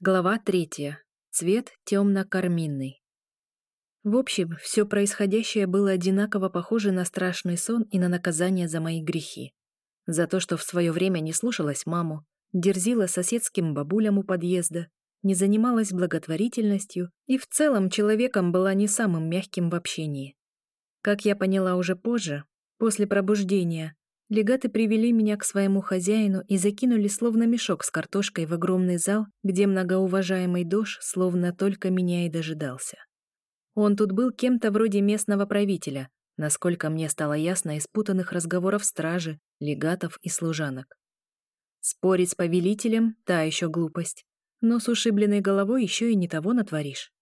Глава третья. Цвет темно-карминный. В общем, все происходящее было одинаково похоже на страшный сон и на наказание за мои грехи. За то, что в свое время не слушалась маму, дерзила соседским бабулям у подъезда, не занималась благотворительностью и в целом человеком была не самым мягким в общении. Как я поняла уже позже, после пробуждения, Легаты привели меня к своему хозяину и закинули словно мешок с картошкой в огромный зал, где многоуважаемый Дош словно только меня и дожидался. Он тут был кем-то вроде местного правителя, насколько мне стало ясно из путанных разговоров стражи, легатов и служанок. Спорить с повелителем — та еще глупость, но с ушибленной головой еще и не того натворишь.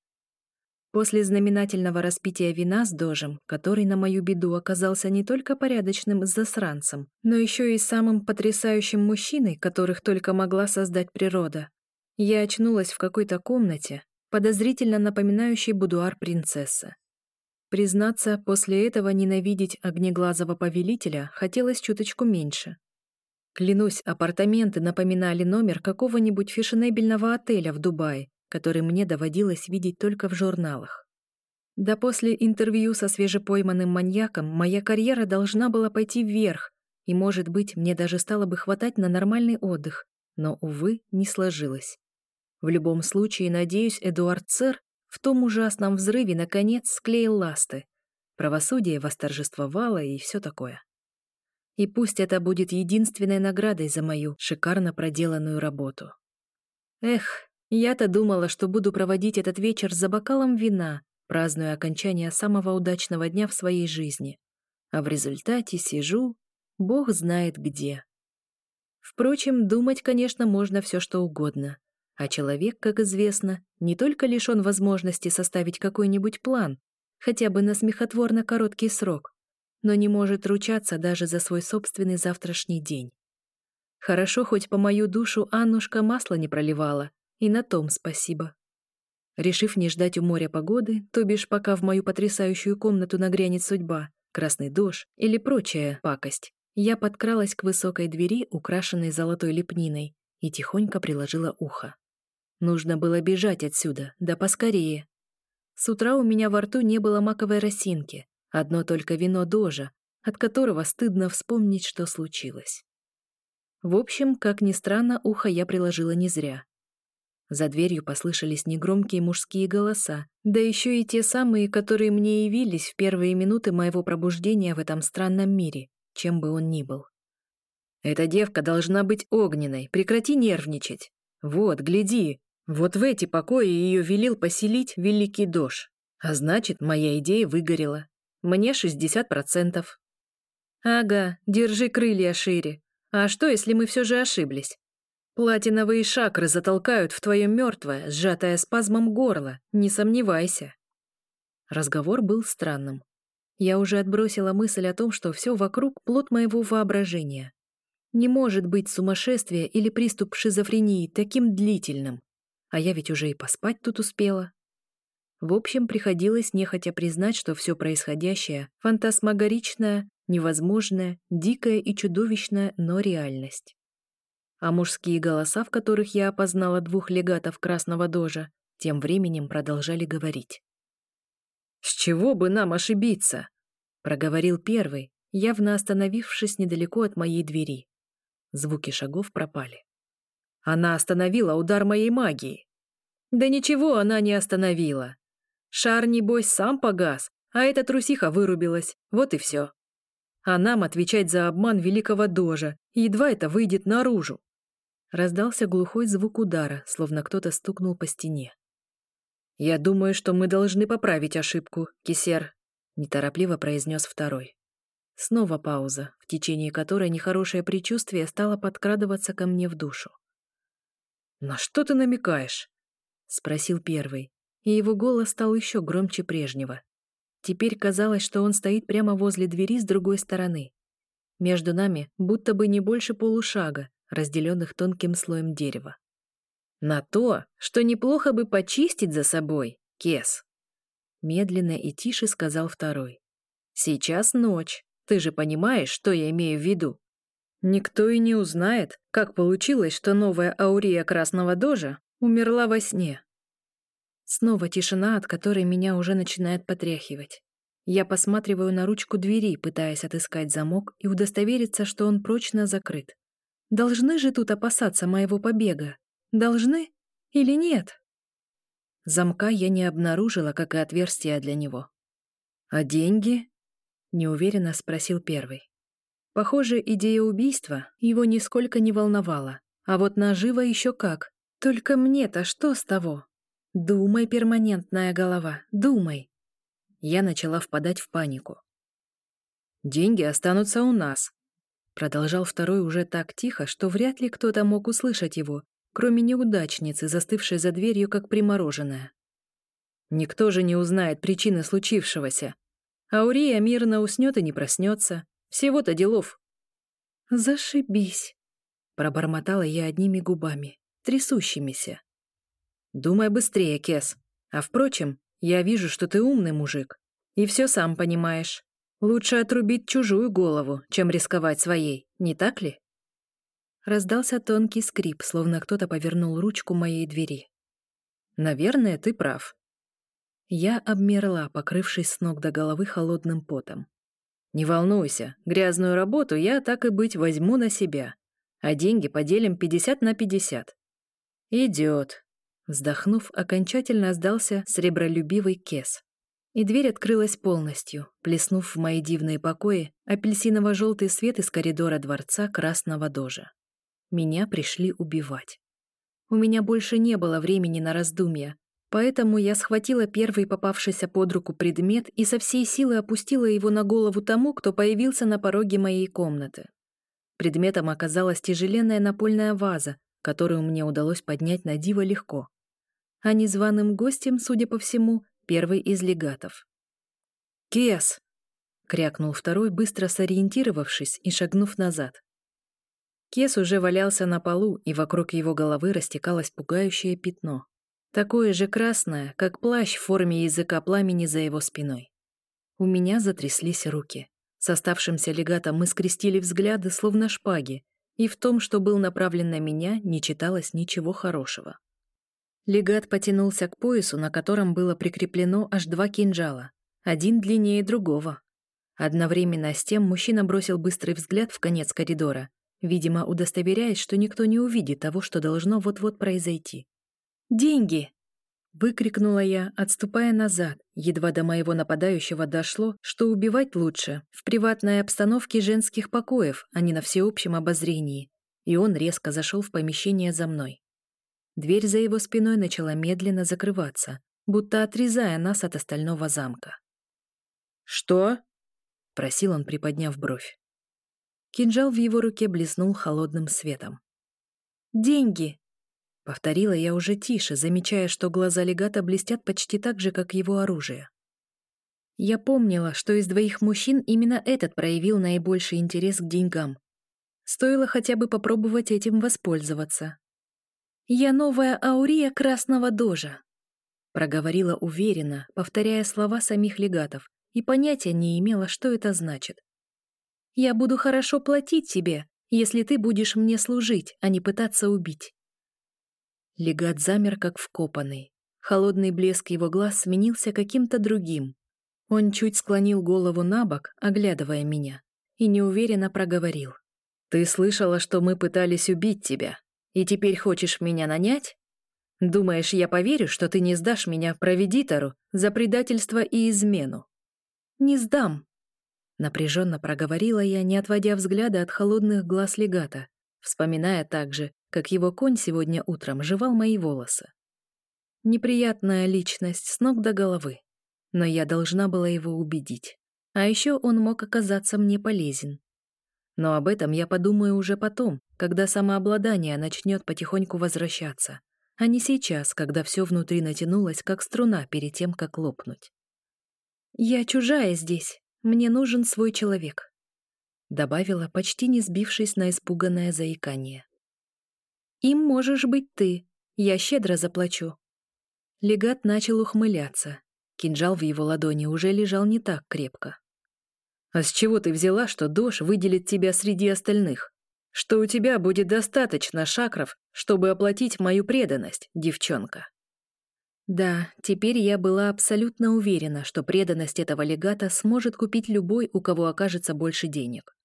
После знаменательного распития вина с дожем, который на мою беду оказался не только порядочным засранцем, но еще и самым потрясающим мужчиной, которых только могла создать природа, я очнулась в какой-то комнате, подозрительно напоминающей будуар принцессы. Признаться, после этого ненавидеть огнеглазого повелителя хотелось чуточку меньше. Клянусь, апартаменты напоминали номер какого-нибудь фешенебельного отеля в Дубае, который мне доводилось видеть только в журналах. Да после интервью со свежепойманным маньяком моя карьера должна была пойти вверх, и, может быть, мне даже стало бы хватать на нормальный отдых, но, увы, не сложилось. В любом случае, надеюсь, Эдуард Цер в том ужасном взрыве наконец склеил ласты. Правосудие восторжествовало и все такое. И пусть это будет единственной наградой за мою шикарно проделанную работу. Эх, я-то думала, что буду проводить этот вечер за бокалом вина, празднуя окончание самого удачного дня в своей жизни. А в результате сижу, бог знает где. Впрочем, думать, конечно, можно все что угодно. А человек, как известно, не только лишен возможности составить какой-нибудь план, хотя бы на смехотворно короткий срок, но не может ручаться даже за свой собственный завтрашний день. Хорошо, хоть по мою душу Аннушка масло не проливала, и на том спасибо. Решив не ждать у моря погоды, то бишь пока в мою потрясающую комнату нагрянет судьба, красный дождь или прочая пакость, я подкралась к высокой двери, украшенной золотой лепниной, и тихонько приложила ухо. Нужно было бежать отсюда, да поскорее. С утра у меня во рту не было маковой росинки, одно только вино дожа, от которого стыдно вспомнить, что случилось. В общем, как ни странно, ухо я приложила не зря. За дверью послышались негромкие мужские голоса, да еще и те самые, которые мне явились в первые минуты моего пробуждения в этом странном мире, чем бы он ни был. «Эта девка должна быть огненной, прекрати нервничать. Вот, гляди, вот в эти покои ее велел поселить Великий Дож. А значит, моя идея выгорела. Мне 60%. Ага, держи крылья шире. А что, если мы все же ошиблись? Платиновые шакры затолкают в твое мертвое, сжатое спазмом горло, не сомневайся. Разговор был странным. Я уже отбросила мысль о том, что все вокруг — плод моего воображения. Не может быть сумасшествие или приступ шизофрении таким длительным. А я ведь уже и поспать тут успела. В общем, приходилось нехотя признать, что все происходящее — фантасмагоричная, невозможная, дикая и чудовищная, но реальность а мужские голоса, в которых я опознала двух легатов Красного Дожа, тем временем продолжали говорить. «С чего бы нам ошибиться?» — проговорил первый, явно остановившись недалеко от моей двери. Звуки шагов пропали. «Она остановила удар моей магии!» «Да ничего она не остановила! Шар, небось, сам погас, а эта трусиха вырубилась, вот и все!» А нам отвечать за обман великого дожа, едва это выйдет наружу. Раздался глухой звук удара, словно кто-то стукнул по стене. «Я думаю, что мы должны поправить ошибку, Кисер», — неторопливо произнес второй. Снова пауза, в течение которой нехорошее предчувствие стало подкрадываться ко мне в душу. «На что ты намекаешь?» — спросил первый, и его голос стал еще громче прежнего. Теперь казалось, что он стоит прямо возле двери с другой стороны. Между нами будто бы не больше полушага, разделенных тонким слоем дерева. «На то, что неплохо бы почистить за собой, Кес!» Медленно и тише сказал второй. «Сейчас ночь. Ты же понимаешь, что я имею в виду? Никто и не узнает, как получилось, что новая аурия Красного Дожа Умерла во сне. Снова тишина, от которой меня уже начинает потряхивать. Я посматриваю на ручку двери, пытаясь отыскать замок и удостовериться, что он прочно закрыт. Должны же тут опасаться моего побега? Должны или нет? Замка я не обнаружила, как и отверстия для него. «А деньги?» — неуверенно спросил первый. Похоже, идея убийства его нисколько не волновала. А вот наживо еще как. Только мне-то что с того? Думай, перманентная голова, думай. Я начала впадать в панику. «Деньги останутся у нас», — продолжал второй уже так тихо, что вряд ли кто-то мог услышать его, кроме неудачницы, застывшей за дверью, как примороженная. Никто же не узнает причины случившегося. Аурия мирно уснет и не проснется. Всего-то делов. «Зашибись», — пробормотала я одними губами, трясущимися. «Думай быстрее, Кес. А впрочем, я вижу, что ты умный мужик. И все сам понимаешь. Лучше отрубить чужую голову, чем рисковать своей, не так ли?» Раздался тонкий скрип, словно кто-то повернул ручку моей двери. «Наверное, ты прав». Я обмерла, покрывшись с ног до головы холодным потом. «Не волнуйся, грязную работу я, так и быть, возьму на себя, а деньги поделим 50 на 50». «Идет», Вздохнув, окончательно сдался сребролюбивый кес. И дверь открылась полностью, плеснув в мои дивные покои апельсиново-желтый свет из коридора дворца Красного Дожа. Меня пришли убивать. У меня больше не было времени на раздумья, поэтому я схватила первый попавшийся под руку предмет и со всей силы опустила его на голову тому, кто появился на пороге моей комнаты. Предметом оказалась тяжеленная напольная ваза, которую мне удалось поднять на диво легко а незваным гостем, судя по всему, первый из легатов. «Кес!» — крякнул второй, быстро сориентировавшись и шагнув назад. Кес уже валялся на полу, и вокруг его головы растекалось пугающее пятно. Такое же красное, как плащ в форме языка пламени за его спиной. У меня затряслись руки. С оставшимся легатом мы скрестили взгляды, словно шпаги, и в том, что был направлен на меня, не читалось ничего хорошего. Легат потянулся к поясу, на котором было прикреплено аж два кинжала, один длиннее другого. Одновременно с тем мужчина бросил быстрый взгляд в конец коридора, видимо, удостоверяясь, что никто не увидит того, что должно вот-вот произойти. «Деньги!» — выкрикнула я, отступая назад. Едва до моего нападающего дошло, что убивать лучше в приватной обстановке женских покоев, а не на всеобщем обозрении. И он резко зашел в помещение за мной. Дверь за его спиной начала медленно закрываться, будто отрезая нас от остального замка. «Что?» — просил он, приподняв бровь. Кинжал в его руке блеснул холодным светом. «Деньги!» — повторила я уже тише, замечая, что глаза легата блестят почти так же, как его оружие. Я помнила, что из двоих мужчин именно этот проявил наибольший интерес к деньгам. Стоило хотя бы попробовать этим воспользоваться. «Я новая Аурия Красного Дожа», — проговорила уверенно, повторяя слова самих легатов, и понятия не имела, что это значит. «Я буду хорошо платить тебе, если ты будешь мне служить, а не пытаться убить». Легат замер, как вкопанный. Холодный блеск его глаз сменился каким-то другим. Он чуть склонил голову на бок, оглядывая меня, и неуверенно проговорил. «Ты слышала, что мы пытались убить тебя?» И теперь хочешь меня нанять? Думаешь, я поверю, что ты не сдашь меня проведитору за предательство и измену? Не сдам, напряженно проговорила я, не отводя взгляда от холодных глаз легата, вспоминая также, как его конь сегодня утром жевал мои волосы. Неприятная личность с ног до головы, но я должна была его убедить. А еще он мог оказаться мне полезен. Но об этом я подумаю уже потом, когда самообладание начнет потихоньку возвращаться, а не сейчас, когда все внутри натянулось, как струна перед тем, как лопнуть. «Я чужая здесь, мне нужен свой человек», — добавила, почти не сбившись на испуганное заикание. «Им можешь быть ты, я щедро заплачу». Легат начал ухмыляться. Кинжал в его ладони уже лежал не так крепко. «А с чего ты взяла, что Дош выделит тебя среди остальных? что у тебя будет достаточно шакров, чтобы оплатить мою преданность, девчонка. Да, теперь я была абсолютно уверена, что преданность этого легата сможет купить любой, у кого окажется больше денег.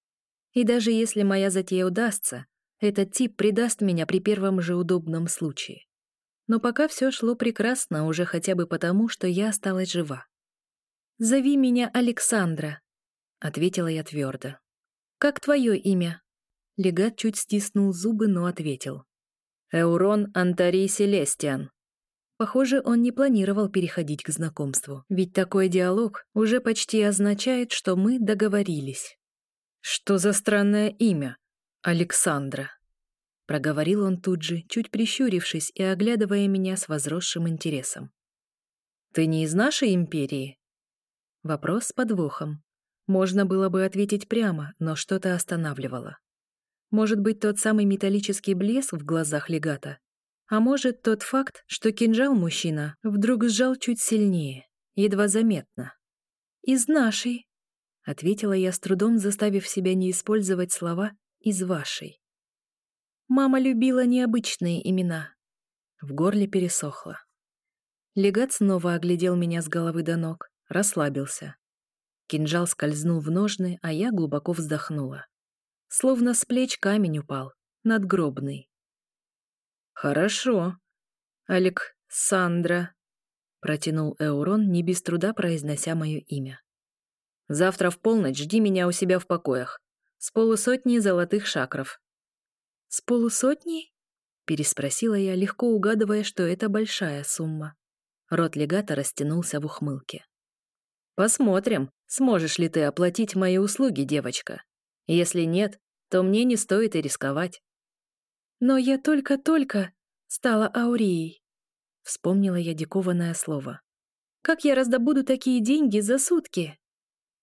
И даже если моя затея удастся, этот тип предаст меня при первом же удобном случае. Но пока все шло прекрасно, уже хотя бы потому, что я осталась жива. «Зови меня Александра», — ответила я твердо. «Как твое имя?» Легат чуть стиснул зубы, но ответил. «Эурон Антарий Селестиан». Похоже, он не планировал переходить к знакомству, ведь такой диалог уже почти означает, что мы договорились. «Что за странное имя? Александра?» Проговорил он тут же, чуть прищурившись и оглядывая меня с возросшим интересом. «Ты не из нашей империи?» Вопрос с подвохом. Можно было бы ответить прямо, но что-то останавливало. Может быть, тот самый металлический блеск в глазах легата, а может, тот факт, что кинжал мужчина вдруг сжал чуть сильнее, едва заметно. «Из нашей», — ответила я с трудом, заставив себя не использовать слова «из вашей». Мама любила необычные имена. В горле пересохло. Легат снова оглядел меня с головы до ног, расслабился. Кинжал скользнул в ножны, а я глубоко вздохнула. Словно с плеч камень упал, надгробный. «Хорошо. Алек Сандра», — протянул Эурон, не без труда произнося мое имя. «Завтра в полночь жди меня у себя в покоях. С полусотни золотых шакров». «С полусотни?» — переспросила я, легко угадывая, что это большая сумма. Рот легата растянулся в ухмылке. «Посмотрим, сможешь ли ты оплатить мои услуги, девочка. Если нет, то мне не стоит и рисковать». Но я только-только стала Аурией. Вспомнила я дикованное слово. Как я раздобуду такие деньги за сутки?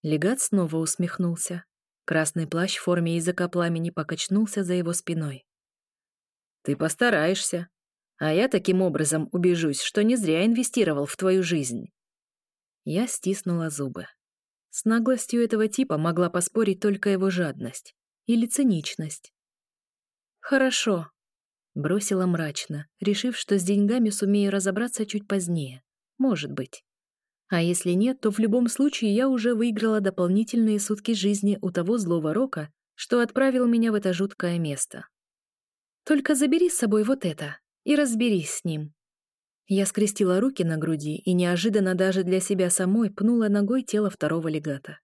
Легат снова усмехнулся. Красный плащ в форме языка пламени покачнулся за его спиной. «Ты постараешься, а я таким образом убежусь, что не зря инвестировал в твою жизнь». Я стиснула зубы. С наглостью этого типа могла поспорить только его жадность или циничность. «Хорошо», — бросила мрачно, решив, что с деньгами сумею разобраться чуть позднее. Может быть. А если нет, то в любом случае я уже выиграла дополнительные сутки жизни у того злого рока, что отправил меня в это жуткое место. Только забери с собой вот это и разберись с ним. Я скрестила руки на груди и неожиданно даже для себя самой пнула ногой тело второго легата.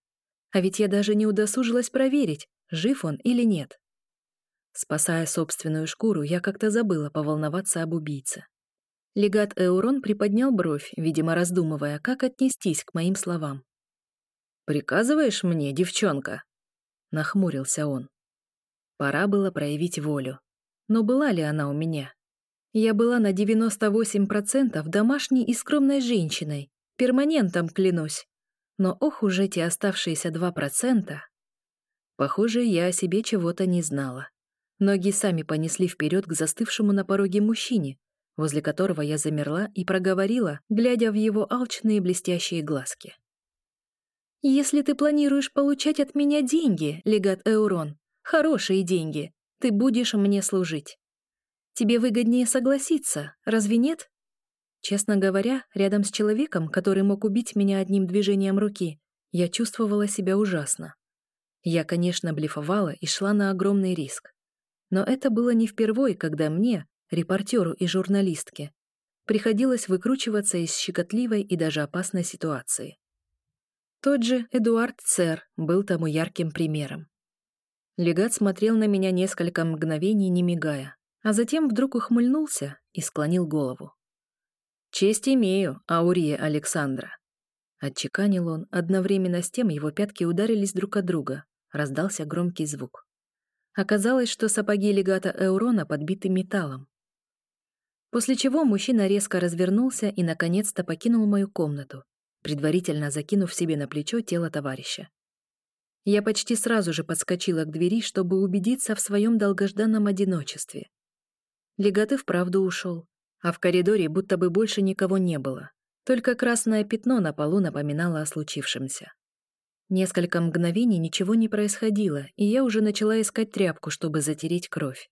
А ведь я даже не удосужилась проверить, жив он или нет. Спасая собственную шкуру, я как-то забыла поволноваться об убийце. Легат Эурон приподнял бровь, видимо, раздумывая, как отнестись к моим словам. «Приказываешь мне, девчонка?» — нахмурился он. Пора было проявить волю. Но была ли она у меня? Я была на 98% домашней и скромной женщиной, перманентом клянусь. Но ох уж эти оставшиеся 2%. Похоже, я о себе чего-то не знала. Ноги сами понесли вперед к застывшему на пороге мужчине, возле которого я замерла и проговорила, глядя в его алчные блестящие глазки. «Если ты планируешь получать от меня деньги, легат Эурон, хорошие деньги, ты будешь мне служить. Тебе выгоднее согласиться, разве нет?» Честно говоря, рядом с человеком, который мог убить меня одним движением руки, я чувствовала себя ужасно. Я, конечно, блефовала и шла на огромный риск. Но это было не впервой, когда мне, репортеру и журналистке, приходилось выкручиваться из щекотливой и даже опасной ситуации. Тот же Эдуард Цер был тому ярким примером. Легат смотрел на меня несколько мгновений, не мигая, а затем вдруг ухмыльнулся и склонил голову. «Честь имею, Аурия Александра», — отчеканил он, одновременно с тем его пятки ударились друг от друга, раздался громкий звук. Оказалось, что сапоги легата Эурона подбиты металлом. После чего мужчина резко развернулся и наконец-то покинул мою комнату, предварительно закинув себе на плечо тело товарища. Я почти сразу же подскочила к двери, чтобы убедиться в своем долгожданном одиночестве. Легат и вправду ушел, а в коридоре будто бы больше никого не было, только красное пятно на полу напоминало о случившемся. Несколько мгновений ничего не происходило, и я уже начала искать тряпку, чтобы затереть кровь.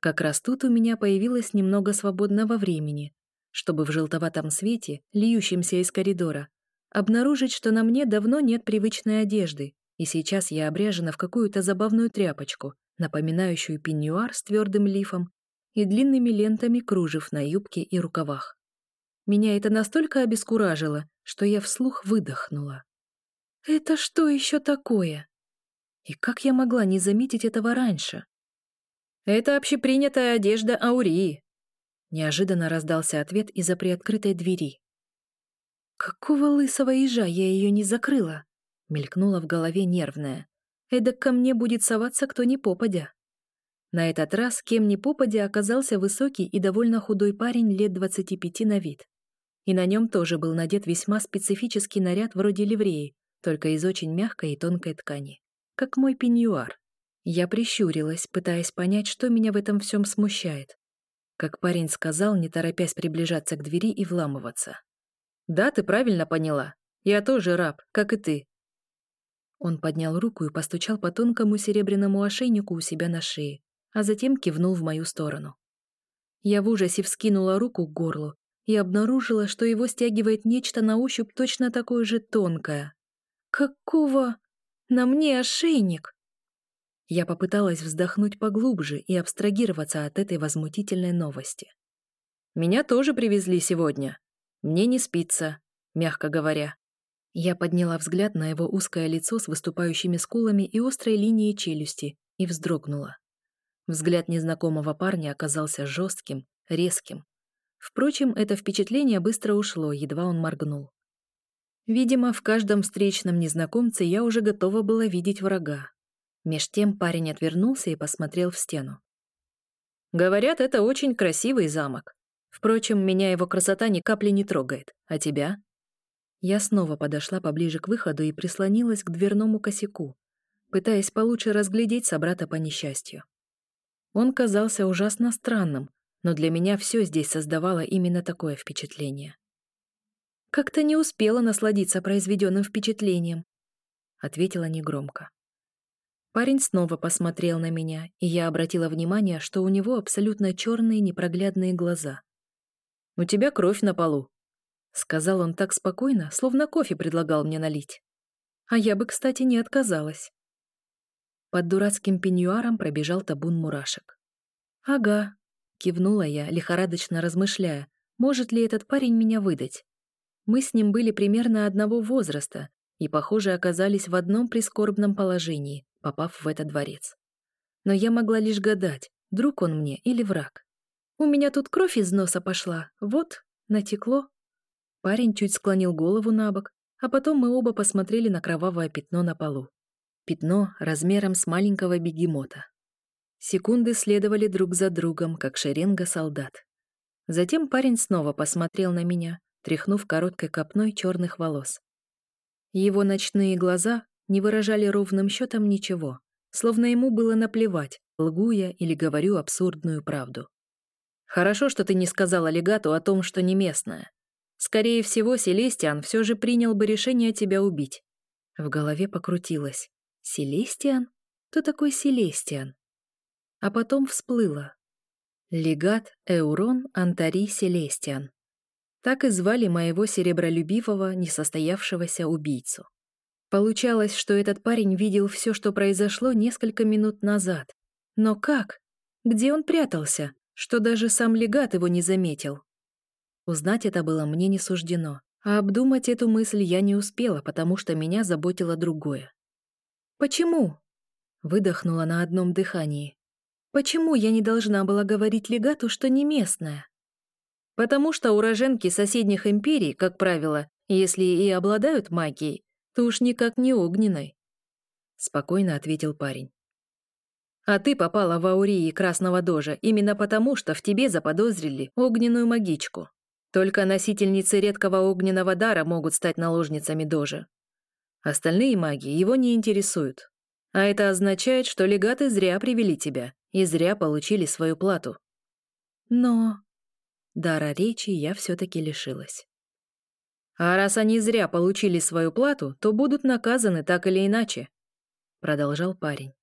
Как раз тут у меня появилось немного свободного времени, чтобы в желтоватом свете, льющемся из коридора, обнаружить, что на мне давно нет привычной одежды, и сейчас я обряжена в какую-то забавную тряпочку, напоминающую пеньюар с твердым лифом и длинными лентами кружев на юбке и рукавах. Меня это настолько обескуражило, что я вслух выдохнула. «Это что еще такое?» И как я могла не заметить этого раньше? «Это общепринятая одежда Аурии», — неожиданно раздался ответ из-за приоткрытой двери. «Какого лысого ежа я ее не закрыла?» — мелькнула в голове нервная. «Эдак ко мне будет соваться кто ни попадя». На этот раз кем ни попадя оказался высокий и довольно худой парень лет двадцати пяти на вид. И на нем тоже был надет весьма специфический наряд вроде ливреи, только из очень мягкой и тонкой ткани. Как мой пеньюар. Я прищурилась, пытаясь понять, что меня в этом всем смущает. Как парень сказал, не торопясь приближаться к двери и вламываться. «Да, ты правильно поняла. Я тоже раб, как и ты». Он поднял руку и постучал по тонкому серебряному ошейнику у себя на шее, а затем кивнул в мою сторону. Я в ужасе вскинула руку к горлу и обнаружила, что его стягивает нечто на ощупь точно такое же тонкое. «Какого? На мне ошейник!» Я попыталась вздохнуть поглубже и абстрагироваться от этой возмутительной новости. «Меня тоже привезли сегодня. Мне не спится, мягко говоря». Я подняла взгляд на его узкое лицо с выступающими скулами и острой линией челюсти и вздрогнула. Взгляд незнакомого парня оказался жестким, резким. Впрочем, это впечатление быстро ушло, едва он моргнул. Видимо, в каждом встречном незнакомце я уже готова была видеть врага. Меж тем парень отвернулся и посмотрел в стену. «Говорят, это очень красивый замок. Впрочем, меня его красота ни капли не трогает. А тебя?» Я снова подошла поближе к выходу и прислонилась к дверному косяку, пытаясь получше разглядеть собрата по несчастью. Он казался ужасно странным, но для меня все здесь создавало именно такое впечатление. «Как-то не успела насладиться произведенным впечатлением», — ответила негромко. Парень снова посмотрел на меня, и я обратила внимание, что у него абсолютно черные непроглядные глаза. «У тебя кровь на полу», — сказал он так спокойно, словно кофе предлагал мне налить. А я бы, кстати, не отказалась. Под дурацким пеньюаром пробежал табун мурашек. «Ага», — кивнула я, лихорадочно размышляя, может ли этот парень меня выдать. Мы с ним были примерно одного возраста и, похоже, оказались в одном прискорбном положении, попав в этот дворец. Но я могла лишь гадать, друг он мне или враг. У меня тут кровь из носа пошла, вот, натекло. Парень чуть склонил голову на бок, а потом мы оба посмотрели на кровавое пятно на полу. Пятно размером с маленького бегемота. Секунды следовали друг за другом, как шеренга солдат. Затем парень снова посмотрел на меня, тряхнув короткой копной черных волос. Его ночные глаза не выражали ровным счетом ничего, словно ему было наплевать, лгу я или говорю абсурдную правду. «Хорошо, что ты не сказала легату о том, что не местная. Скорее всего, Селестиан все же принял бы решение тебя убить». В голове покрутилось. «Селестиан? Кто такой Селестиан?» А потом всплыло. Легат Эурон Антари Селестиан. Так и звали моего серебролюбивого, несостоявшегося убийцу. Получалось, что этот парень видел все, что произошло несколько минут назад. Но как? Где он прятался, что даже сам легат его не заметил? Узнать это было мне не суждено, а обдумать эту мысль я не успела, потому что меня заботило другое. «Почему?» — выдохнула на одном дыхании. «Почему я не должна была говорить легату, что не местная?» Потому что уроженки соседних империй, как правило, если и обладают магией, то уж никак не огненной. Спокойно ответил парень. А ты попала в Аурии Красного Дожа именно потому, что в тебе заподозрили огненную магичку. Только носительницы редкого огненного дара могут стать наложницами Дожа. Остальные маги его не интересуют. А это означает, что легаты зря привели тебя и зря получили свою плату. Но Дара речи я все-таки лишилась. А раз они зря получили свою плату, то будут наказаны так или иначе», — продолжал парень.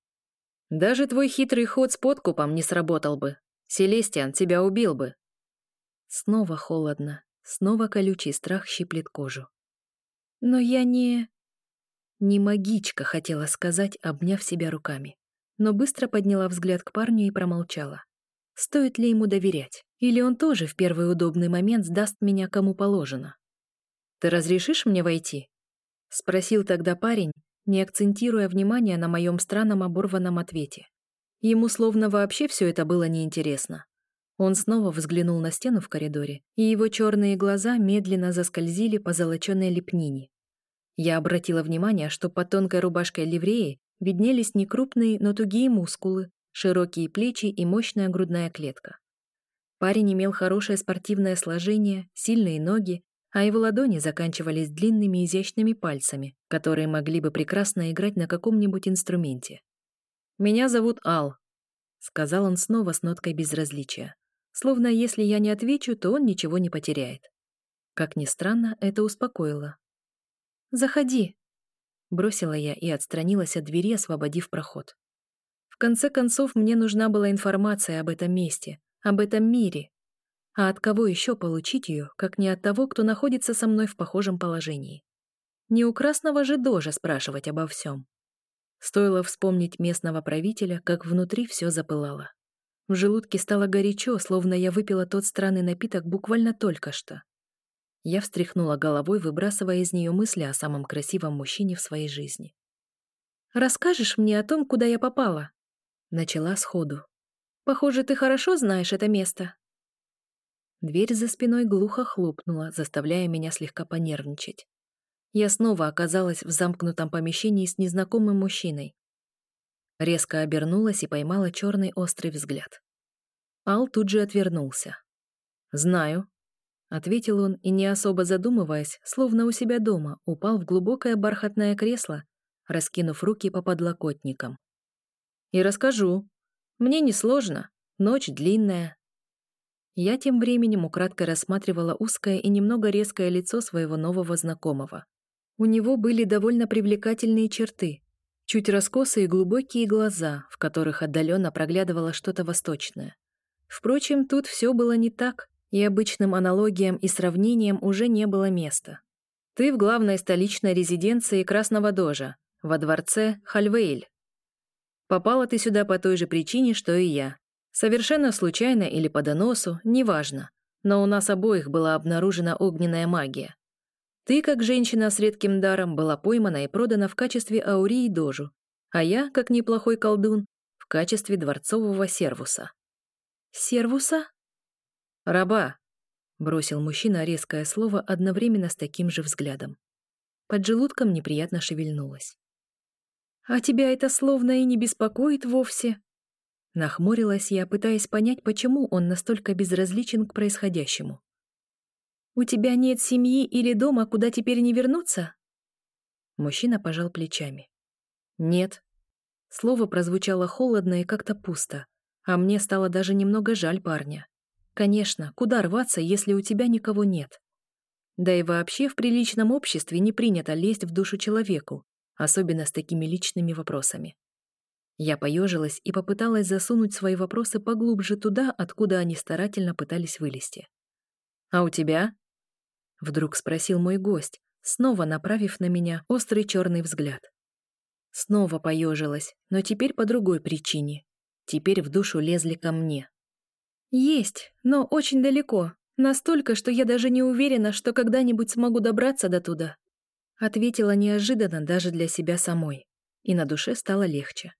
«Даже твой хитрый ход с подкупом не сработал бы. Селестиан тебя убил бы». Снова холодно, снова колючий страх щиплет кожу. «Но я не...» Не магичка, хотела сказать, обняв себя руками, но быстро подняла взгляд к парню и промолчала. Стоит ли ему доверять? Или он тоже в первый удобный момент сдаст меня кому положено? «Ты разрешишь мне войти?» — спросил тогда парень, не акцентируя внимание на моем странном оборванном ответе. Ему словно вообще все это было неинтересно. Он снова взглянул на стену в коридоре, и его черные глаза медленно заскользили по золоченой лепнине. Я обратила внимание, что под тонкой рубашкой ливреи виднелись не крупные, но тугие мускулы, широкие плечи и мощная грудная клетка. Парень имел хорошее спортивное сложение, сильные ноги а его ладони заканчивались длинными изящными пальцами, которые могли бы прекрасно играть на каком-нибудь инструменте. «Меня зовут Ал», — сказал он снова с ноткой безразличия, словно если я не отвечу, то он ничего не потеряет. Как ни странно, это успокоило. «Заходи», — бросила я и отстранилась от двери, освободив проход. В конце концов, мне нужна была информация об этом месте, об этом мире, а от кого еще получить ее, как не от того, кто находится со мной в похожем положении? Не у красного же дожа спрашивать обо всем. Стоило вспомнить местного правителя, как внутри все запылало. В желудке стало горячо, словно я выпила тот странный напиток буквально только что. Я встряхнула головой, выбрасывая из нее мысли о самом красивом мужчине в своей жизни. «Расскажешь мне о том, куда я попала?» Начала сходу. «Похоже, ты хорошо знаешь это место». Дверь за спиной глухо хлопнула, заставляя меня слегка понервничать. Я снова оказалась в замкнутом помещении с незнакомым мужчиной. Резко обернулась и поймала черный острый взгляд. Ал тут же отвернулся. «Знаю», — ответил он и, не особо задумываясь, словно у себя дома, упал в глубокое бархатное кресло, раскинув руки по подлокотникам. «И расскажу. Мне несложно. Ночь длинная, я тем временем украдкой рассматривала узкое и немного резкое лицо своего нового знакомого. У него были довольно привлекательные черты, чуть раскосые глубокие глаза, в которых отдаленно проглядывало что-то восточное. Впрочем, тут все было не так, и обычным аналогиям и сравнениям уже не было места. Ты в главной столичной резиденции Красного Дожа, во дворце Хальвейль. Попала ты сюда по той же причине, что и я, Совершенно случайно или по доносу, неважно, но у нас обоих была обнаружена огненная магия. Ты, как женщина с редким даром, была поймана и продана в качестве аурии дожу, а я, как неплохой колдун, в качестве дворцового сервуса. «Сервуса?» «Раба», — бросил мужчина резкое слово одновременно с таким же взглядом. Под желудком неприятно шевельнулось. «А тебя это словно и не беспокоит вовсе?» Нахмурилась я, пытаясь понять, почему он настолько безразличен к происходящему. «У тебя нет семьи или дома, куда теперь не вернуться?» Мужчина пожал плечами. «Нет». Слово прозвучало холодно и как-то пусто, а мне стало даже немного жаль парня. Конечно, куда рваться, если у тебя никого нет? Да и вообще в приличном обществе не принято лезть в душу человеку, особенно с такими личными вопросами. Я поежилась и попыталась засунуть свои вопросы поглубже туда, откуда они старательно пытались вылезти. «А у тебя?» — вдруг спросил мой гость, снова направив на меня острый черный взгляд. Снова поежилась, но теперь по другой причине. Теперь в душу лезли ко мне. «Есть, но очень далеко. Настолько, что я даже не уверена, что когда-нибудь смогу добраться до туда», ответила неожиданно даже для себя самой. И на душе стало легче.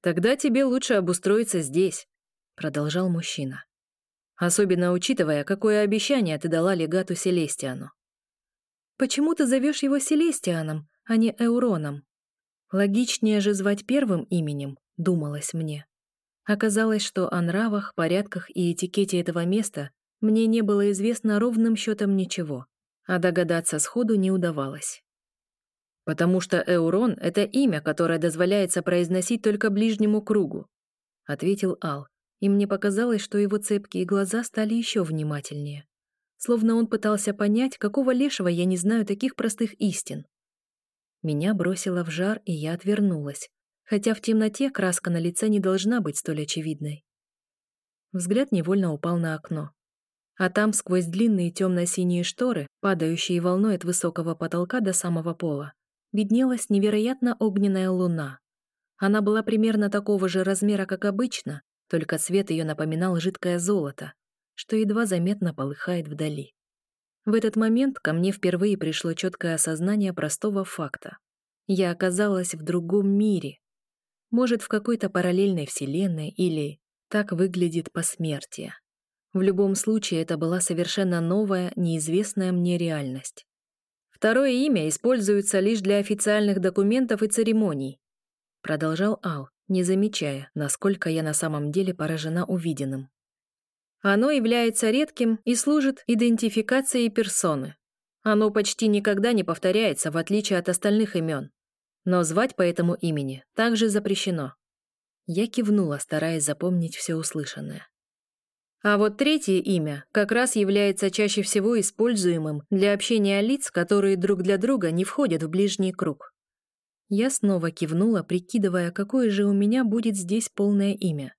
«Тогда тебе лучше обустроиться здесь», — продолжал мужчина. «Особенно учитывая, какое обещание ты дала легату Селестиану». «Почему ты зовешь его Селестианом, а не Эуроном? Логичнее же звать первым именем», — думалось мне. Оказалось, что о нравах, порядках и этикете этого места мне не было известно ровным счетом ничего, а догадаться сходу не удавалось. «Потому что Эурон — это имя, которое дозволяется произносить только ближнему кругу», — ответил Ал, и мне показалось, что его цепкие глаза стали еще внимательнее. словно он пытался понять, какого лешего я не знаю таких простых истин. Меня бросило в жар, и я отвернулась, хотя в темноте краска на лице не должна быть столь очевидной. Взгляд невольно упал на окно. А там, сквозь длинные темно-синие шторы, падающие волной от высокого потолка до самого пола, виднелась невероятно огненная луна. Она была примерно такого же размера, как обычно, только цвет ее напоминал жидкое золото, что едва заметно полыхает вдали. В этот момент ко мне впервые пришло четкое осознание простого факта. Я оказалась в другом мире. Может, в какой-то параллельной вселенной или так выглядит посмертие. В любом случае, это была совершенно новая, неизвестная мне реальность. Второе имя используется лишь для официальных документов и церемоний, продолжал Ал, не замечая, насколько я на самом деле поражена увиденным. Оно является редким и служит идентификацией персоны. Оно почти никогда не повторяется, в отличие от остальных имен. Но звать по этому имени также запрещено. Я кивнула, стараясь запомнить все услышанное. А вот третье имя как раз является чаще всего используемым для общения лиц, которые друг для друга не входят в ближний круг. Я снова кивнула, прикидывая, какое же у меня будет здесь полное имя.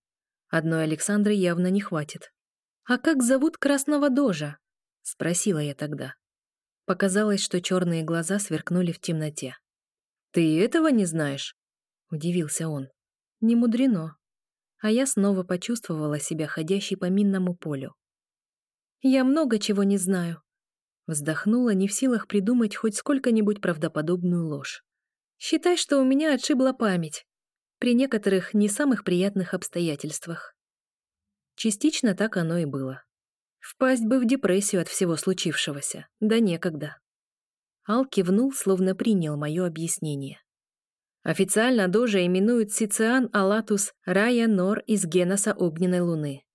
Одной Александры явно не хватит. «А как зовут красного дожа?» — спросила я тогда. Показалось, что черные глаза сверкнули в темноте. «Ты этого не знаешь?» — удивился он. «Не мудрено». А я снова почувствовала себя ходящей по минному полю. «Я много чего не знаю», — вздохнула, не в силах придумать хоть сколько-нибудь правдоподобную ложь. Считай, что у меня отшибла память. При некоторых не самых приятных обстоятельствах. Частично так оно и было. Впасть бы в депрессию от всего случившегося, да некогда. Ал кивнул, словно принял мое объяснение. Официально Дожа именуют Сициан Алатус Рая Нор из Геноса Огненной Луны.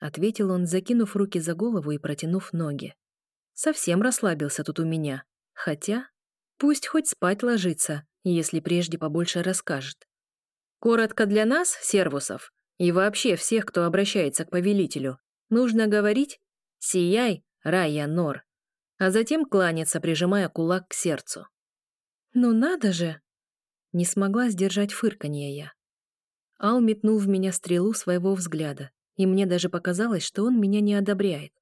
Ответил он, закинув руки за голову и протянув ноги. Совсем расслабился тут у меня. Хотя Пусть хоть спать ложится, если прежде побольше расскажет. Коротко для нас, сервусов, и вообще всех, кто обращается к повелителю, нужно говорить «Сияй, Рая Нор», а затем кланяться, прижимая кулак к сердцу. «Ну надо же!» Не смогла сдержать фырканье я. Ал метнул в меня стрелу своего взгляда, и мне даже показалось, что он меня не одобряет.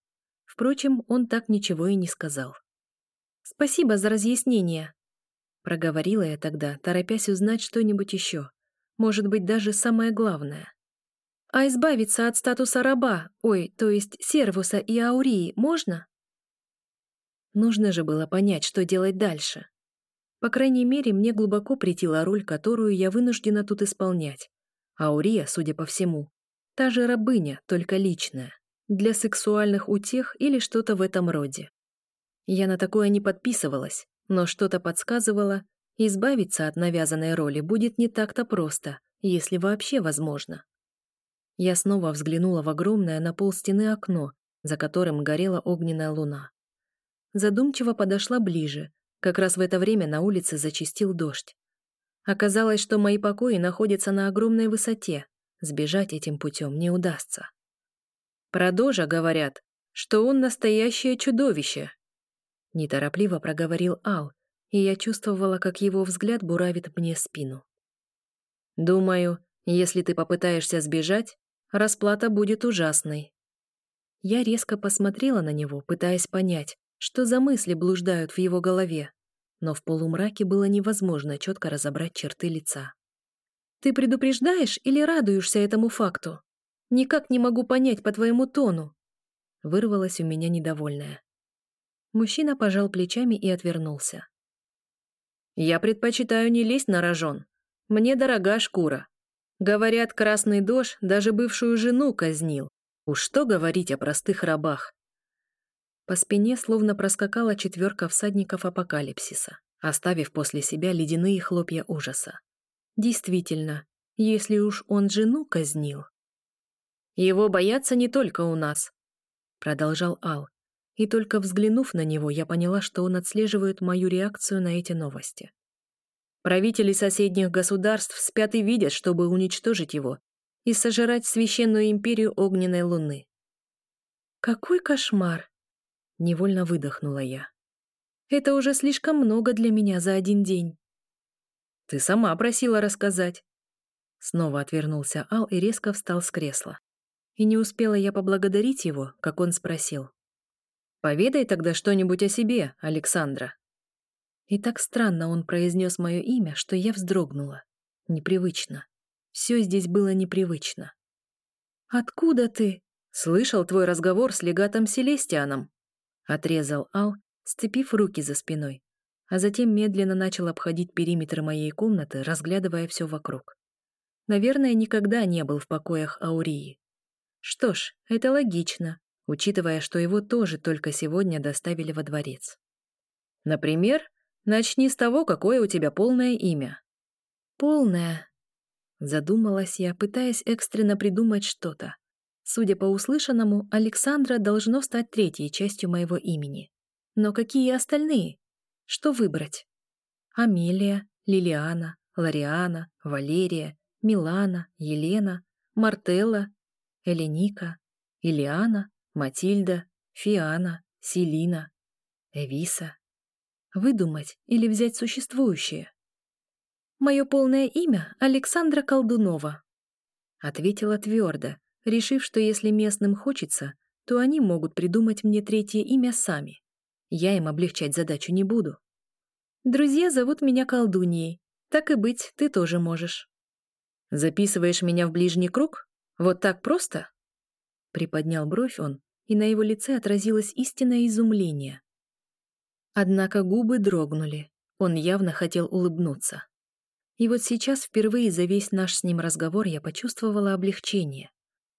Впрочем, он так ничего и не сказал. «Спасибо за разъяснение», — проговорила я тогда, торопясь узнать что-нибудь еще. Может быть, даже самое главное. «А избавиться от статуса раба, ой, то есть сервуса и аурии, можно?» Нужно же было понять, что делать дальше. По крайней мере, мне глубоко претила роль, которую я вынуждена тут исполнять. Аурия, судя по всему, та же рабыня, только личная, для сексуальных утех или что-то в этом роде. Я на такое не подписывалась, но что-то подсказывало, избавиться от навязанной роли будет не так-то просто, если вообще возможно. Я снова взглянула в огромное на пол стены окно, за которым горела огненная луна. Задумчиво подошла ближе, как раз в это время на улице зачистил дождь. Оказалось, что мои покои находятся на огромной высоте, сбежать этим путем не удастся. Про Дожа говорят, что он настоящее чудовище, Неторопливо проговорил Ал, и я чувствовала, как его взгляд буравит мне спину. «Думаю, если ты попытаешься сбежать, расплата будет ужасной». Я резко посмотрела на него, пытаясь понять, что за мысли блуждают в его голове, но в полумраке было невозможно четко разобрать черты лица. «Ты предупреждаешь или радуешься этому факту? Никак не могу понять по твоему тону», — вырвалась у меня недовольная. Мужчина пожал плечами и отвернулся. «Я предпочитаю не лезть на рожон. Мне дорога шкура. Говорят, красный дождь даже бывшую жену казнил. Уж что говорить о простых рабах?» По спине словно проскакала четверка всадников апокалипсиса, оставив после себя ледяные хлопья ужаса. Действительно, если уж он жену казнил. «Его боятся не только у нас», — продолжал Ал, и только взглянув на него, я поняла, что он отслеживает мою реакцию на эти новости. Правители соседних государств спят и видят, чтобы уничтожить его и сожрать священную империю огненной луны. «Какой кошмар!» Невольно выдохнула я. «Это уже слишком много для меня за один день». «Ты сама просила рассказать». Снова отвернулся Ал и резко встал с кресла. И не успела я поблагодарить его, как он спросил. «Поведай тогда что-нибудь о себе, Александра». И так странно он произнес мое имя, что я вздрогнула. Непривычно. Все здесь было непривычно. «Откуда ты?» «Слышал твой разговор с легатом Селестианом», — отрезал Ал, сцепив руки за спиной, а затем медленно начал обходить периметр моей комнаты, разглядывая все вокруг. Наверное, никогда не был в покоях Аурии. Что ж, это логично, учитывая, что его тоже только сегодня доставили во дворец. Например, начни с того, какое у тебя полное имя. Полное. Задумалась я, пытаясь экстренно придумать что-то. Судя по услышанному, Александра должно стать третьей частью моего имени. Но какие остальные? Что выбрать? Амелия, Лилиана, Лариана, Валерия, Милана, Елена, Мартелла, Эленика, Илиана, Матильда, Фиана, Селина, Эвиса. Выдумать или взять существующее? Мое полное имя — Александра Колдунова. Ответила твердо, решив, что если местным хочется, то они могут придумать мне третье имя сами. Я им облегчать задачу не буду. Друзья зовут меня колдуньей. Так и быть, ты тоже можешь. Записываешь меня в ближний круг? Вот так просто? Приподнял бровь он, и на его лице отразилось истинное изумление. Однако губы дрогнули. Он явно хотел улыбнуться. И вот сейчас впервые за весь наш с ним разговор я почувствовала облегчение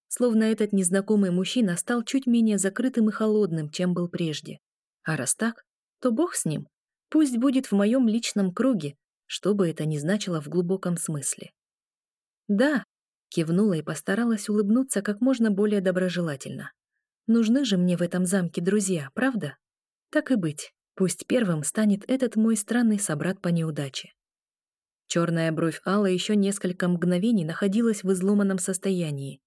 словно этот незнакомый мужчина стал чуть менее закрытым и холодным, чем был прежде. А раз так, то бог с ним. Пусть будет в моем личном круге, что бы это ни значило в глубоком смысле. «Да», — кивнула и постаралась улыбнуться как можно более доброжелательно. «Нужны же мне в этом замке друзья, правда? Так и быть, пусть первым станет этот мой странный собрат по неудаче». Черная бровь Алла еще несколько мгновений находилась в изломанном состоянии,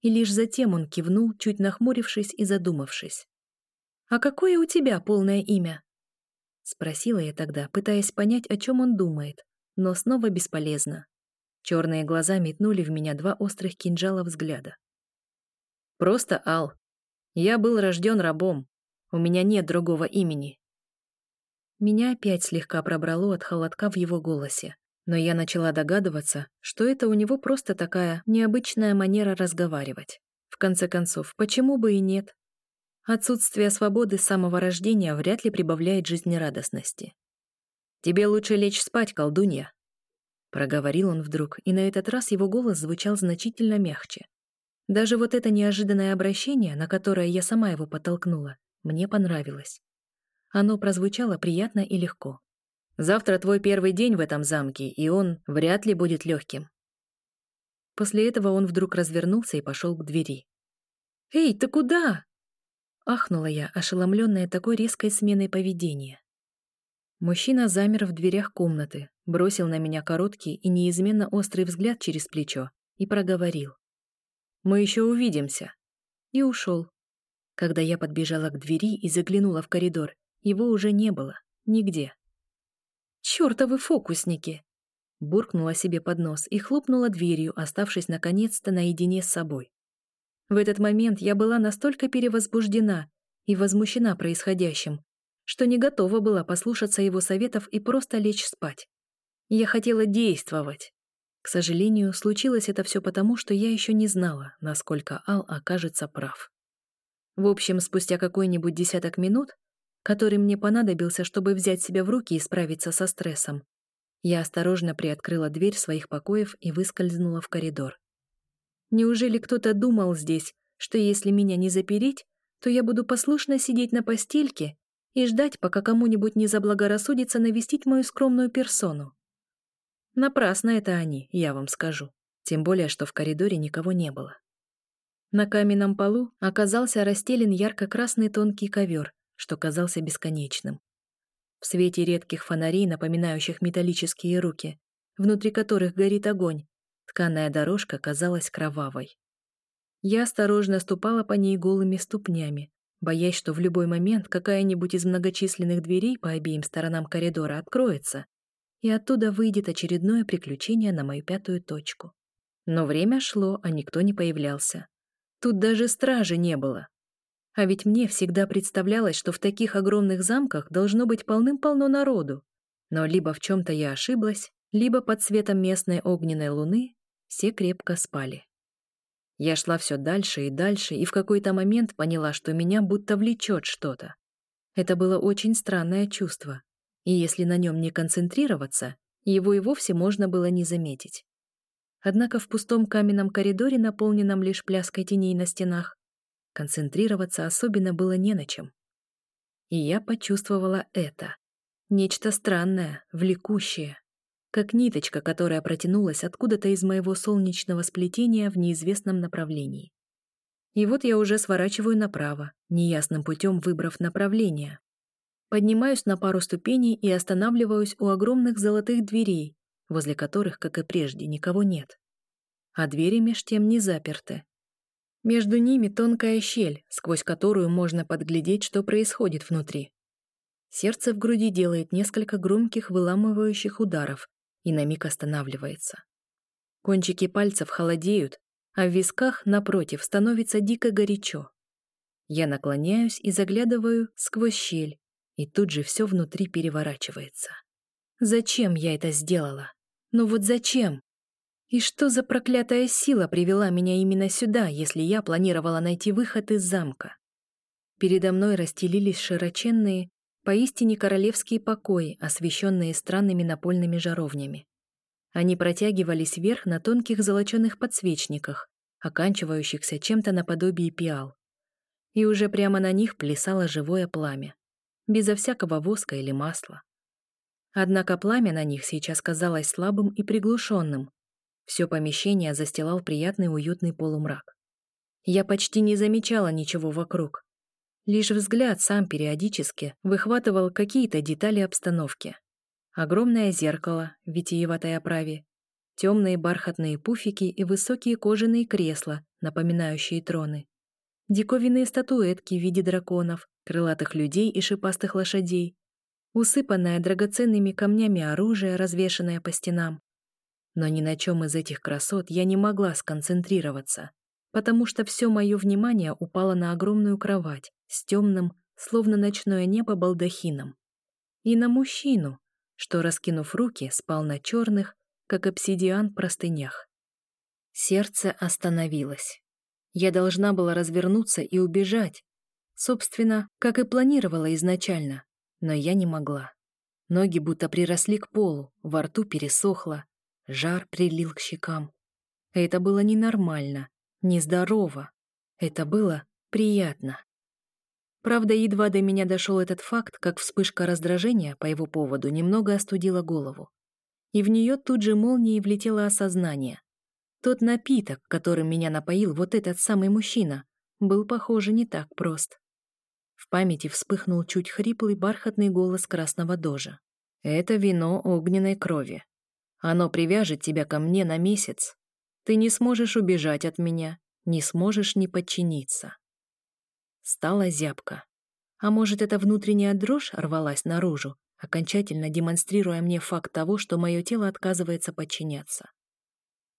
и лишь затем он кивнул, чуть нахмурившись и задумавшись. «А какое у тебя полное имя?» Спросила я тогда, пытаясь понять, о чем он думает, но снова бесполезно. Черные глаза метнули в меня два острых кинжала взгляда. «Просто Ал. Я был рожден рабом. У меня нет другого имени». Меня опять слегка пробрало от холодка в его голосе но я начала догадываться, что это у него просто такая необычная манера разговаривать. В конце концов, почему бы и нет? Отсутствие свободы с самого рождения вряд ли прибавляет жизнерадостности. «Тебе лучше лечь спать, колдунья», — проговорил он вдруг, и на этот раз его голос звучал значительно мягче. Даже вот это неожиданное обращение, на которое я сама его подтолкнула, мне понравилось. Оно прозвучало приятно и легко. Завтра твой первый день в этом замке, и он вряд ли будет легким. После этого он вдруг развернулся и пошел к двери. «Эй, ты куда?» Ахнула я, ошеломленная такой резкой сменой поведения. Мужчина замер в дверях комнаты, бросил на меня короткий и неизменно острый взгляд через плечо и проговорил. «Мы еще увидимся». И ушел. Когда я подбежала к двери и заглянула в коридор, его уже не было. Нигде. «Чёртовы фокусники!» Буркнула себе под нос и хлопнула дверью, оставшись наконец-то наедине с собой. В этот момент я была настолько перевозбуждена и возмущена происходящим, что не готова была послушаться его советов и просто лечь спать. Я хотела действовать. К сожалению, случилось это все потому, что я еще не знала, насколько Ал окажется прав. В общем, спустя какой-нибудь десяток минут который мне понадобился, чтобы взять себя в руки и справиться со стрессом. Я осторожно приоткрыла дверь своих покоев и выскользнула в коридор. Неужели кто-то думал здесь, что если меня не запереть, то я буду послушно сидеть на постельке и ждать, пока кому-нибудь не заблагорассудится навестить мою скромную персону? Напрасно это они, я вам скажу. Тем более, что в коридоре никого не было. На каменном полу оказался расстелен ярко-красный тонкий ковер, что казался бесконечным. В свете редких фонарей, напоминающих металлические руки, внутри которых горит огонь, тканая дорожка казалась кровавой. Я осторожно ступала по ней голыми ступнями, боясь, что в любой момент какая-нибудь из многочисленных дверей по обеим сторонам коридора откроется, и оттуда выйдет очередное приключение на мою пятую точку. Но время шло, а никто не появлялся. Тут даже стражи не было. А ведь мне всегда представлялось, что в таких огромных замках должно быть полным-полно народу. Но либо в чем-то я ошиблась, либо под светом местной огненной луны все крепко спали. Я шла все дальше и дальше, и в какой-то момент поняла, что меня будто влечет что-то. Это было очень странное чувство, и если на нем не концентрироваться, его и вовсе можно было не заметить. Однако в пустом каменном коридоре, наполненном лишь пляской теней на стенах, концентрироваться особенно было не на чем. И я почувствовала это. Нечто странное, влекущее. Как ниточка, которая протянулась откуда-то из моего солнечного сплетения в неизвестном направлении. И вот я уже сворачиваю направо, неясным путем выбрав направление. Поднимаюсь на пару ступеней и останавливаюсь у огромных золотых дверей, возле которых, как и прежде, никого нет. А двери меж тем не заперты. Между ними тонкая щель, сквозь которую можно подглядеть, что происходит внутри. Сердце в груди делает несколько громких выламывающих ударов и на миг останавливается. Кончики пальцев холодеют, а в висках, напротив, становится дико горячо. Я наклоняюсь и заглядываю сквозь щель, и тут же все внутри переворачивается. Зачем я это сделала? Ну вот зачем? И что за проклятая сила привела меня именно сюда, если я планировала найти выход из замка? Передо мной расстелились широченные, поистине королевские покои, освещенные странными напольными жаровнями. Они протягивались вверх на тонких золоченых подсвечниках, оканчивающихся чем-то наподобие пиал. И уже прямо на них плясало живое пламя безо всякого воска или масла. Однако пламя на них сейчас казалось слабым и приглушенным. Все помещение застилал приятный уютный полумрак. Я почти не замечала ничего вокруг. Лишь взгляд сам периодически выхватывал какие-то детали обстановки. Огромное зеркало в витиеватой оправе, темные бархатные пуфики и высокие кожаные кресла, напоминающие троны. Диковинные статуэтки в виде драконов, крылатых людей и шипастых лошадей, усыпанное драгоценными камнями оружие, развешанное по стенам. Но ни на чем из этих красот я не могла сконцентрироваться, потому что все мое внимание упало на огромную кровать с темным, словно ночное небо, балдахином. И на мужчину, что, раскинув руки, спал на черных, как обсидиан, простынях. Сердце остановилось. Я должна была развернуться и убежать, Собственно, как и планировала изначально, но я не могла. Ноги будто приросли к полу, во рту пересохло, жар прилил к щекам. Это было ненормально, нездорово. Это было приятно. Правда, едва до меня дошел этот факт, как вспышка раздражения по его поводу немного остудила голову. И в нее тут же молнией влетело осознание. Тот напиток, которым меня напоил вот этот самый мужчина, был, похоже, не так прост. В памяти вспыхнул чуть хриплый бархатный голос красного дожа. «Это вино огненной крови. Оно привяжет тебя ко мне на месяц. Ты не сможешь убежать от меня, не сможешь не подчиниться». Стала зябко. А может, эта внутренняя дрожь рвалась наружу, окончательно демонстрируя мне факт того, что мое тело отказывается подчиняться.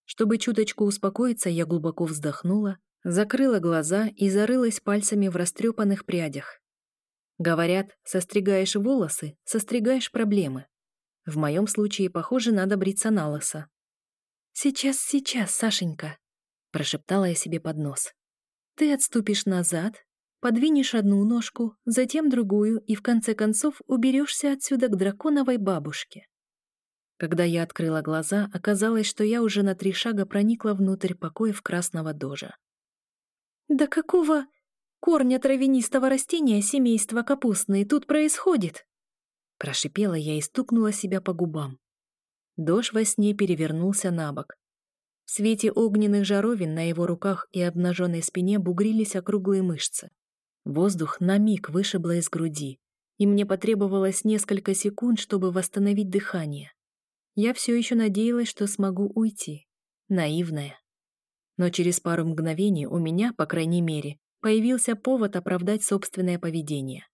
Чтобы чуточку успокоиться, я глубоко вздохнула Закрыла глаза и зарылась пальцами в растрепанных прядях. Говорят, состригаешь волосы, состригаешь проблемы. В моем случае, похоже, надо бриться на лысо. «Сейчас, сейчас, Сашенька», — прошептала я себе под нос. «Ты отступишь назад, подвинешь одну ножку, затем другую и в конце концов уберешься отсюда к драконовой бабушке». Когда я открыла глаза, оказалось, что я уже на три шага проникла внутрь покоев красного дожа. «Да какого корня травянистого растения семейства капустные тут происходит?» Прошипела я и стукнула себя по губам. Дождь во сне перевернулся на бок. В свете огненных жаровин на его руках и обнаженной спине бугрились округлые мышцы. Воздух на миг вышибло из груди, и мне потребовалось несколько секунд, чтобы восстановить дыхание. Я все еще надеялась, что смогу уйти. Наивная но через пару мгновений у меня, по крайней мере, появился повод оправдать собственное поведение.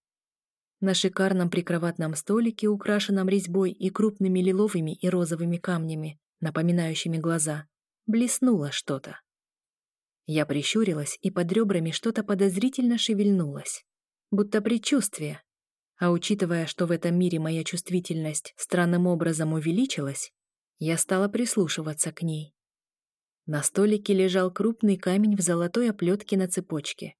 На шикарном прикроватном столике, украшенном резьбой и крупными лиловыми и розовыми камнями, напоминающими глаза, блеснуло что-то. Я прищурилась, и под ребрами что-то подозрительно шевельнулось. Будто предчувствие. А учитывая, что в этом мире моя чувствительность странным образом увеличилась, я стала прислушиваться к ней. На столике лежал крупный камень в золотой оплетке на цепочке.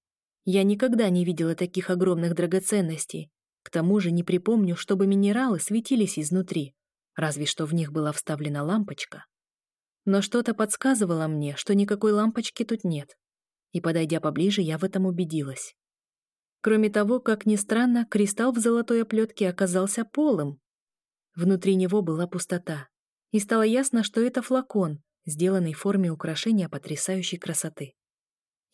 Я никогда не видела таких огромных драгоценностей. К тому же не припомню, чтобы минералы светились изнутри, разве что в них была вставлена лампочка. Но что-то подсказывало мне, что никакой лампочки тут нет. И, подойдя поближе, я в этом убедилась. Кроме того, как ни странно, кристалл в золотой оплетке оказался полым. Внутри него была пустота. И стало ясно, что это флакон, сделанный в форме украшения потрясающей красоты.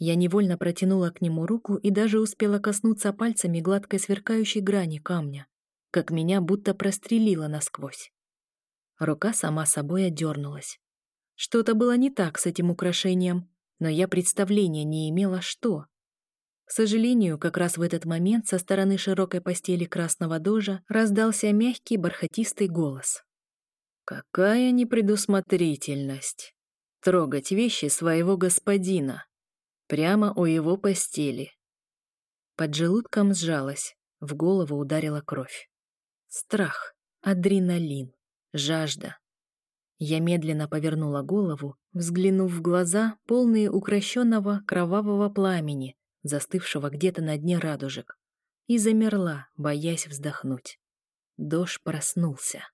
Я невольно протянула к нему руку и даже успела коснуться пальцами гладкой сверкающей грани камня, как меня будто прострелило насквозь. Рука сама собой отдернулась. Что-то было не так с этим украшением, но я представления не имела, что. К сожалению, как раз в этот момент со стороны широкой постели красного дожа раздался мягкий бархатистый голос. Какая непредусмотрительность! Трогать вещи своего господина. Прямо у его постели. Под желудком сжалась, в голову ударила кровь. Страх, адреналин, жажда. Я медленно повернула голову, взглянув в глаза, полные укращенного кровавого пламени, застывшего где-то на дне радужек, и замерла, боясь вздохнуть. Дож проснулся.